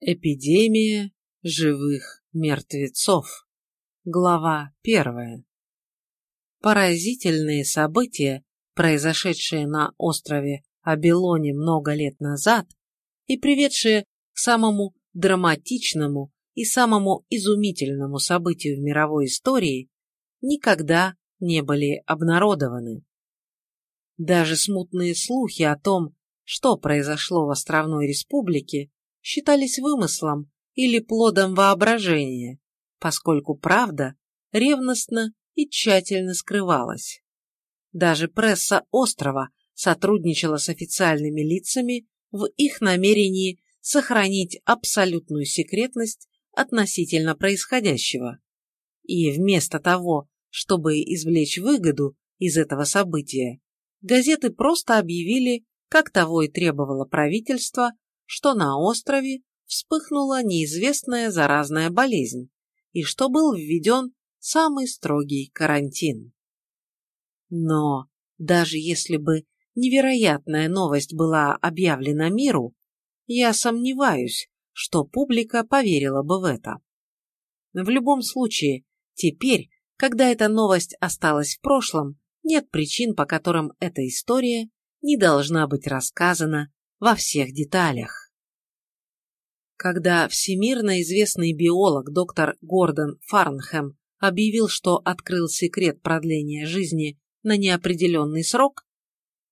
Эпидемия живых мертвецов. Глава первая. Поразительные события, произошедшие на острове Абилоне много лет назад и приведшие к самому драматичному и самому изумительному событию в мировой истории, никогда не были обнародованы. Даже смутные слухи о том, что произошло в Островной Республике, считались вымыслом или плодом воображения, поскольку правда ревностно и тщательно скрывалась. Даже пресса острова сотрудничала с официальными лицами в их намерении сохранить абсолютную секретность относительно происходящего. И вместо того, чтобы извлечь выгоду из этого события, газеты просто объявили, как того и требовало правительство, что на острове вспыхнула неизвестная заразная болезнь и что был введен самый строгий карантин. Но даже если бы невероятная новость была объявлена миру, я сомневаюсь, что публика поверила бы в это. В любом случае, теперь, когда эта новость осталась в прошлом, нет причин, по которым эта история не должна быть рассказана во всех деталях. Когда всемирно известный биолог доктор Гордон Фарнхэм объявил, что открыл секрет продления жизни на неопределенный срок,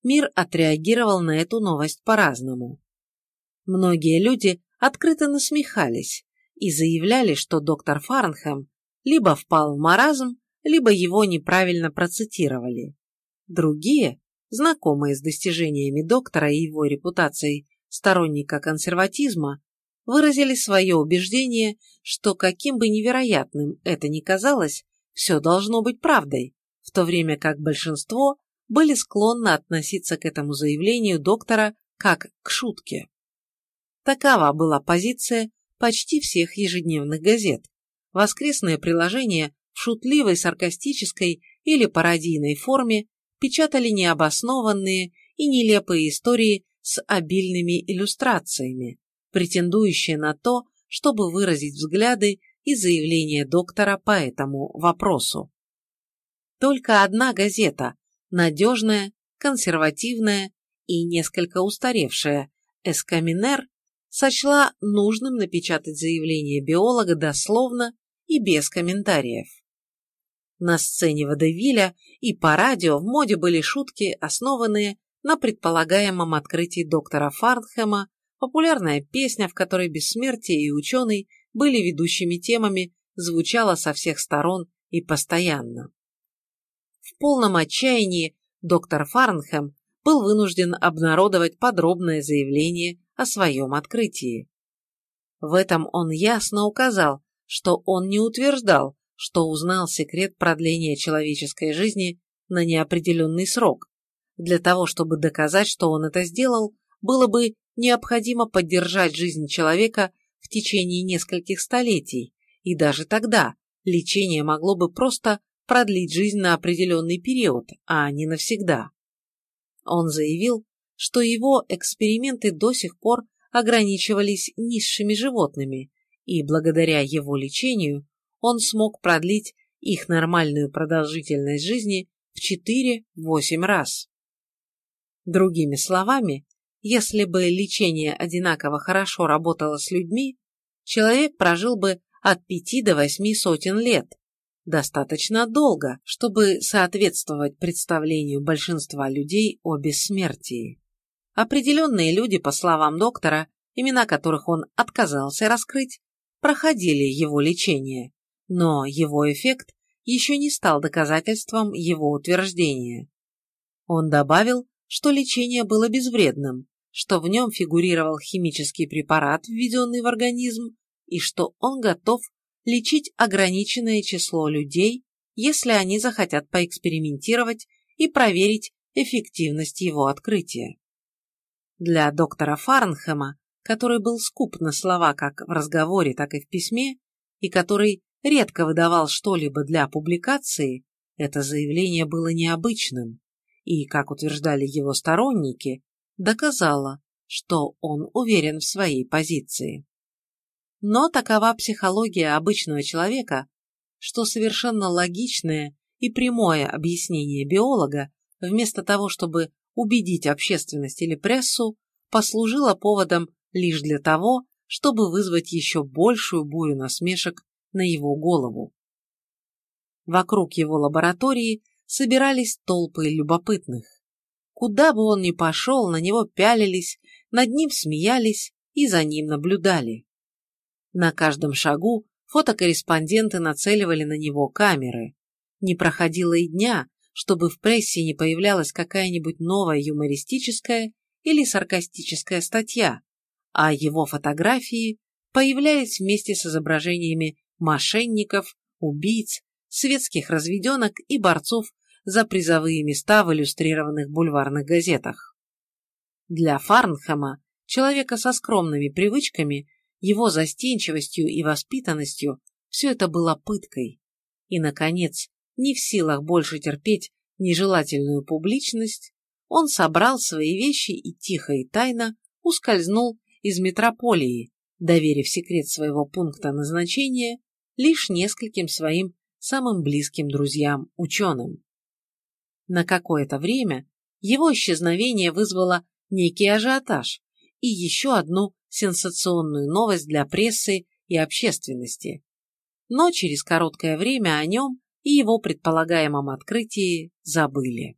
мир отреагировал на эту новость по-разному. Многие люди открыто насмехались и заявляли, что доктор Фарнхэм либо впал в маразм, либо его неправильно процитировали. Другие знакомые с достижениями доктора и его репутацией сторонника консерватизма, выразили свое убеждение, что каким бы невероятным это ни казалось, все должно быть правдой, в то время как большинство были склонны относиться к этому заявлению доктора как к шутке. Такова была позиция почти всех ежедневных газет. Воскресные приложения в шутливой, саркастической или пародийной форме печатали необоснованные и нелепые истории с обильными иллюстрациями, претендующие на то, чтобы выразить взгляды и заявления доктора по этому вопросу. Только одна газета, надежная, консервативная и несколько устаревшая, «Эскаминер», сочла нужным напечатать заявление биолога дословно и без комментариев. На сцене Водевиля и по радио в моде были шутки, основанные на предполагаемом открытии доктора Фарнхэма, популярная песня, в которой бессмертие и ученый были ведущими темами, звучала со всех сторон и постоянно. В полном отчаянии доктор Фарнхэм был вынужден обнародовать подробное заявление о своем открытии. В этом он ясно указал, что он не утверждал, что узнал секрет продления человеческой жизни на неопределенный срок. Для того, чтобы доказать, что он это сделал, было бы необходимо поддержать жизнь человека в течение нескольких столетий, и даже тогда лечение могло бы просто продлить жизнь на определенный период, а не навсегда. Он заявил, что его эксперименты до сих пор ограничивались низшими животными, и благодаря его лечению он смог продлить их нормальную продолжительность жизни в 4-8 раз. Другими словами, если бы лечение одинаково хорошо работало с людьми, человек прожил бы от 5 до 8 сотен лет, достаточно долго, чтобы соответствовать представлению большинства людей о бессмертии. Определенные люди, по словам доктора, имена которых он отказался раскрыть, проходили его лечение, но его эффект еще не стал доказательством его утверждения. Он добавил, что лечение было безвредным, что в нем фигурировал химический препарат, введенный в организм, и что он готов лечить ограниченное число людей, если они захотят поэкспериментировать и проверить эффективность его открытия. Для доктора Фарнхэма, который был скуп на слова как в разговоре, так и в письме, и который редко выдавал что-либо для публикации, это заявление было необычным и, как утверждали его сторонники, доказало, что он уверен в своей позиции. Но такова психология обычного человека, что совершенно логичное и прямое объяснение биолога, вместо того, чтобы убедить общественность или прессу, послужило поводом лишь для того, чтобы вызвать еще большую бурю насмешек на его голову. Вокруг его лаборатории собирались толпы любопытных. Куда бы он ни пошел, на него пялились, над ним смеялись и за ним наблюдали. На каждом шагу фотокорреспонденты нацеливали на него камеры. Не проходило и дня, чтобы в прессе не появлялась какая-нибудь новая юмористическая или саркастическая статья, а его фотографии появлялись вместе с изображениями мошенников, убийц, светских разведенок и борцов за призовые места в иллюстрированных бульварных газетах. Для Фарнхэма, человека со скромными привычками, его застенчивостью и воспитанностью, все это было пыткой. И, наконец, не в силах больше терпеть нежелательную публичность, он собрал свои вещи и тихо и тайно ускользнул из метрополии, доверив секрет своего пункта назначения лишь нескольким своим самым близким друзьям-ученым. На какое-то время его исчезновение вызвало некий ажиотаж и еще одну сенсационную новость для прессы и общественности. Но через короткое время о нем и его предполагаемом открытии забыли.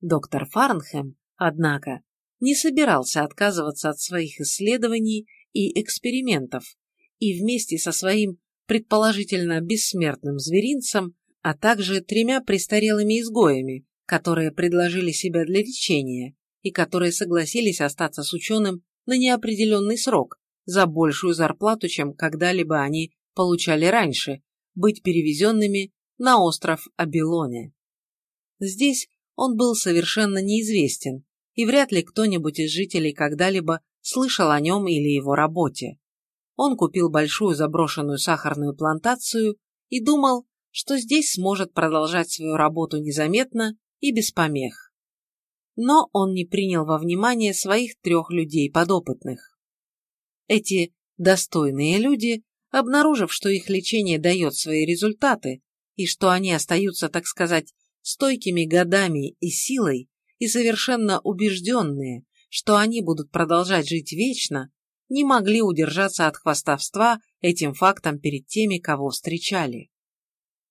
Доктор Фарнхэм, однако, не собирался отказываться от своих исследований и экспериментов и вместе со своим предположительно бессмертным зверинцем, а также тремя престарелыми изгоями, которые предложили себя для лечения и которые согласились остаться с ученым на неопределенный срок за большую зарплату, чем когда-либо они получали раньше, быть перевезенными на остров Абилоне. Здесь он был совершенно неизвестен, и вряд ли кто-нибудь из жителей когда-либо слышал о нем или его работе. Он купил большую заброшенную сахарную плантацию и думал, что здесь сможет продолжать свою работу незаметно и без помех. Но он не принял во внимание своих трех людей подопытных. Эти достойные люди, обнаружив, что их лечение дает свои результаты и что они остаются, так сказать, стойкими годами и силой, и совершенно убежденные, что они будут продолжать жить вечно, не могли удержаться от хвастовства этим фактом перед теми, кого встречали.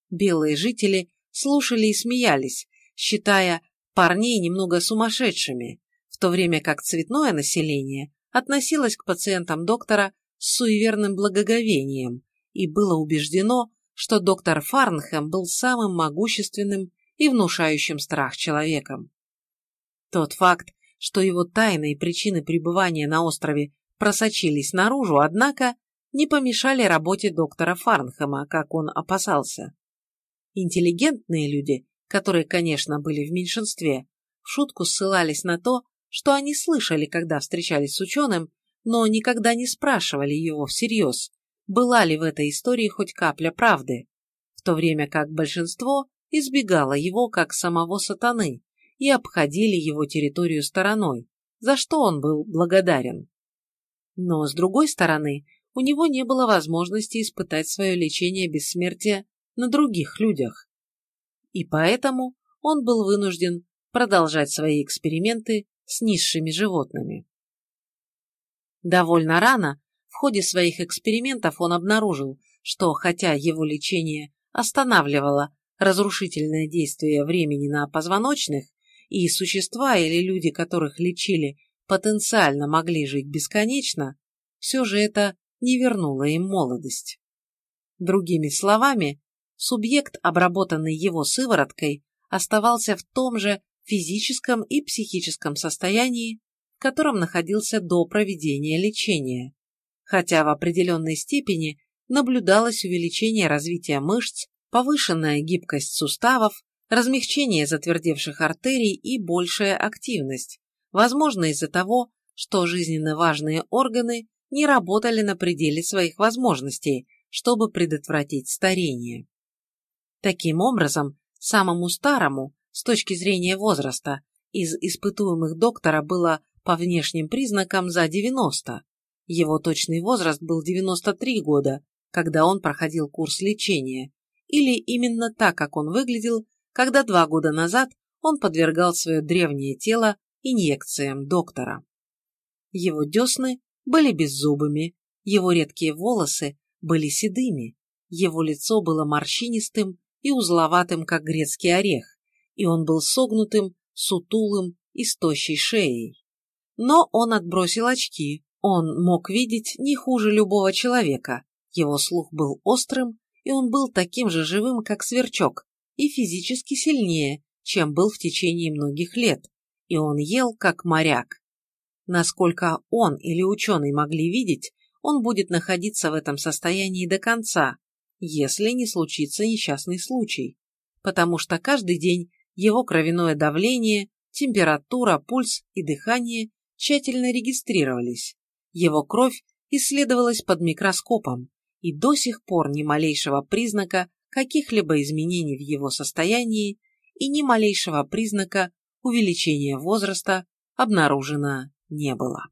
Белые жители слушали и смеялись, считая парней немного сумасшедшими, в то время как цветное население относилось к пациентам доктора с суеверным благоговением и было убеждено, что доктор Фарнхэм был самым могущественным и внушающим страх человеком. Тот факт, что его тайны и причины пребывания на острове просочились наружу, однако не помешали работе доктора Фарнхэма, как он опасался. Интеллигентные люди, которые, конечно, были в меньшинстве, в шутку ссылались на то, что они слышали, когда встречались с ученым, но никогда не спрашивали его всерьез, была ли в этой истории хоть капля правды, в то время как большинство избегало его как самого сатаны и обходили его территорию стороной, за что он был благодарен. Но, с другой стороны, у него не было возможности испытать свое лечение бессмертия на других людях. И поэтому он был вынужден продолжать свои эксперименты с низшими животными. Довольно рано в ходе своих экспериментов он обнаружил, что хотя его лечение останавливало разрушительное действие времени на позвоночных, и существа или люди, которых лечили, потенциально могли жить бесконечно, все же это не вернуло им молодость. Другими словами, субъект, обработанный его сывороткой, оставался в том же физическом и психическом состоянии, в котором находился до проведения лечения, хотя в определенной степени наблюдалось увеличение развития мышц, повышенная гибкость суставов, размягчение затвердевших артерий и большая активность, возможно из-за того, что жизненно важные органы не работали на пределе своих возможностей, чтобы предотвратить старение. Таким образом, самому старому, с точки зрения возраста, из испытуемых доктора было по внешним признакам за 90, Его точный возраст был 93 года, когда он проходил курс лечения, или именно так, как он выглядел, когда два года назад он подвергал свое древнее тело инъекциям доктора. Его десны были беззубыми, его редкие волосы были седыми, его лицо было морщинистым и узловатым, как грецкий орех, и он был согнутым, сутулым и с тощей шеей. Но он отбросил очки, он мог видеть не хуже любого человека, его слух был острым, и он был таким же живым, как сверчок, и физически сильнее, чем был в течение многих лет, и он ел, как моряк. Насколько он или ученый могли видеть, он будет находиться в этом состоянии до конца, если не случится несчастный случай, потому что каждый день его кровяное давление, температура, пульс и дыхание тщательно регистрировались, его кровь исследовалась под микроскопом, и до сих пор ни малейшего признака каких-либо изменений в его состоянии и ни малейшего признака увеличения возраста обнаружено не было.